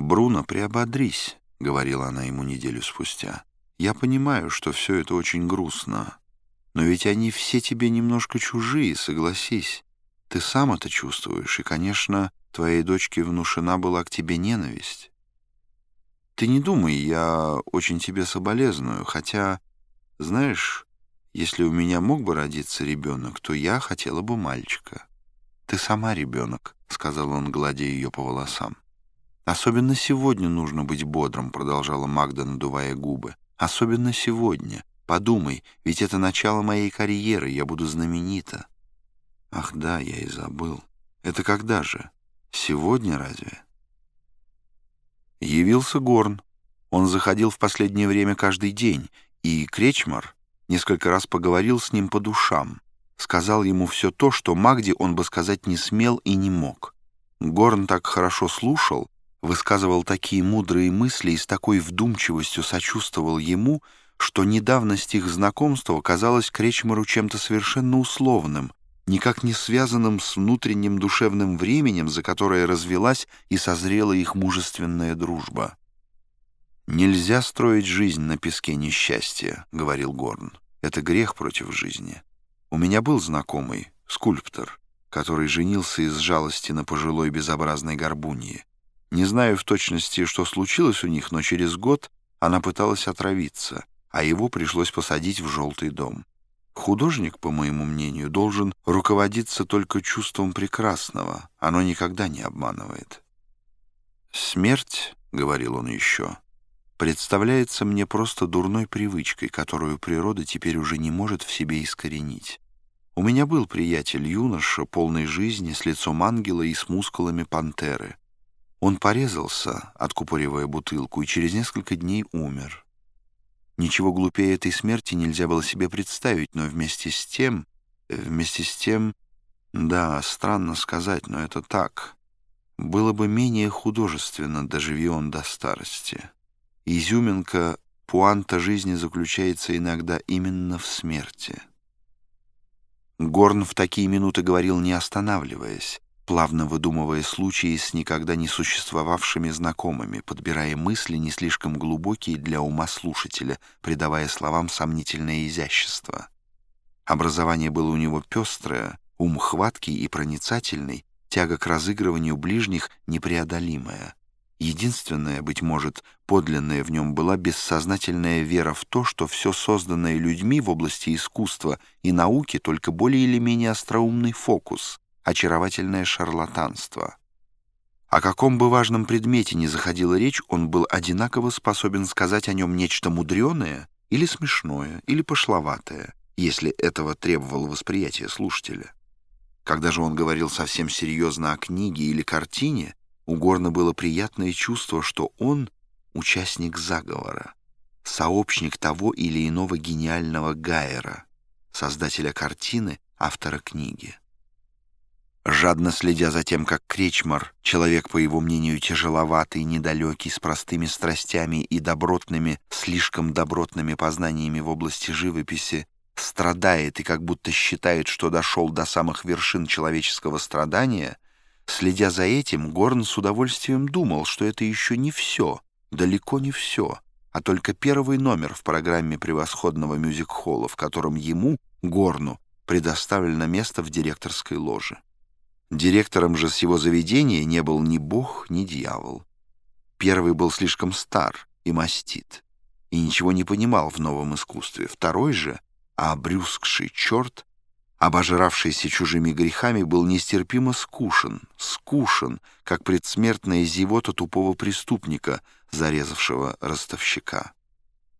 «Бруно, приободрись», — говорила она ему неделю спустя. «Я понимаю, что все это очень грустно, но ведь они все тебе немножко чужие, согласись. Ты сам это чувствуешь, и, конечно, твоей дочке внушена была к тебе ненависть. Ты не думай, я очень тебе соболезную, хотя, знаешь, если у меня мог бы родиться ребенок, то я хотела бы мальчика. Ты сама ребенок, — сказал он, гладя ее по волосам. «Особенно сегодня нужно быть бодрым», — продолжала Магда, надувая губы. «Особенно сегодня. Подумай, ведь это начало моей карьеры, я буду знаменита». «Ах да, я и забыл. Это когда же? Сегодня разве?» Явился Горн. Он заходил в последнее время каждый день, и Кречмар несколько раз поговорил с ним по душам, сказал ему все то, что Магде он бы сказать не смел и не мог. Горн так хорошо слушал, высказывал такие мудрые мысли и с такой вдумчивостью сочувствовал ему, что недавность их знакомства казалась Кречмару чем-то совершенно условным, никак не связанным с внутренним душевным временем, за которое развелась и созрела их мужественная дружба. «Нельзя строить жизнь на песке несчастья», — говорил Горн. «Это грех против жизни. У меня был знакомый, скульптор, который женился из жалости на пожилой безобразной горбуньи. Не знаю в точности, что случилось у них, но через год она пыталась отравиться, а его пришлось посадить в желтый дом. Художник, по моему мнению, должен руководиться только чувством прекрасного. Оно никогда не обманывает. «Смерть», — говорил он еще, — «представляется мне просто дурной привычкой, которую природа теперь уже не может в себе искоренить. У меня был приятель-юноша, полной жизни, с лицом ангела и с мускулами пантеры. Он порезался, откупоривая бутылку, и через несколько дней умер. Ничего глупее этой смерти нельзя было себе представить, но вместе с тем... Вместе с тем... Да, странно сказать, но это так. Было бы менее художественно, доживи он до старости. Изюминка, пуанта жизни заключается иногда именно в смерти. Горн в такие минуты говорил, не останавливаясь плавно выдумывая случаи с никогда не существовавшими знакомыми, подбирая мысли не слишком глубокие для ума слушателя, придавая словам сомнительное изящество. Образование было у него пестрое, ум хваткий и проницательный, тяга к разыгрыванию ближних непреодолимая. Единственное, быть может, подлинное в нем была бессознательная вера в то, что все созданное людьми в области искусства и науки только более или менее остроумный фокус — очаровательное шарлатанство. О каком бы важном предмете ни заходила речь, он был одинаково способен сказать о нем нечто мудреное или смешное, или пошловатое, если этого требовало восприятие слушателя. Когда же он говорил совсем серьезно о книге или картине, у Горна было приятное чувство, что он — участник заговора, сообщник того или иного гениального Гайера, создателя картины, автора книги. Жадно следя за тем, как Кречмар, человек, по его мнению, тяжеловатый, недалекий, с простыми страстями и добротными, слишком добротными познаниями в области живописи, страдает и как будто считает, что дошел до самых вершин человеческого страдания, следя за этим, Горн с удовольствием думал, что это еще не все, далеко не все, а только первый номер в программе превосходного мюзик-холла, в котором ему, Горну, предоставлено место в директорской ложе. Директором же с его заведения не был ни бог, ни дьявол. Первый был слишком стар и мастит, и ничего не понимал в новом искусстве. Второй же, обрюзгший черт, обожравшийся чужими грехами, был нестерпимо скушен, скушен, как предсмертная зевота тупого преступника, зарезавшего ростовщика.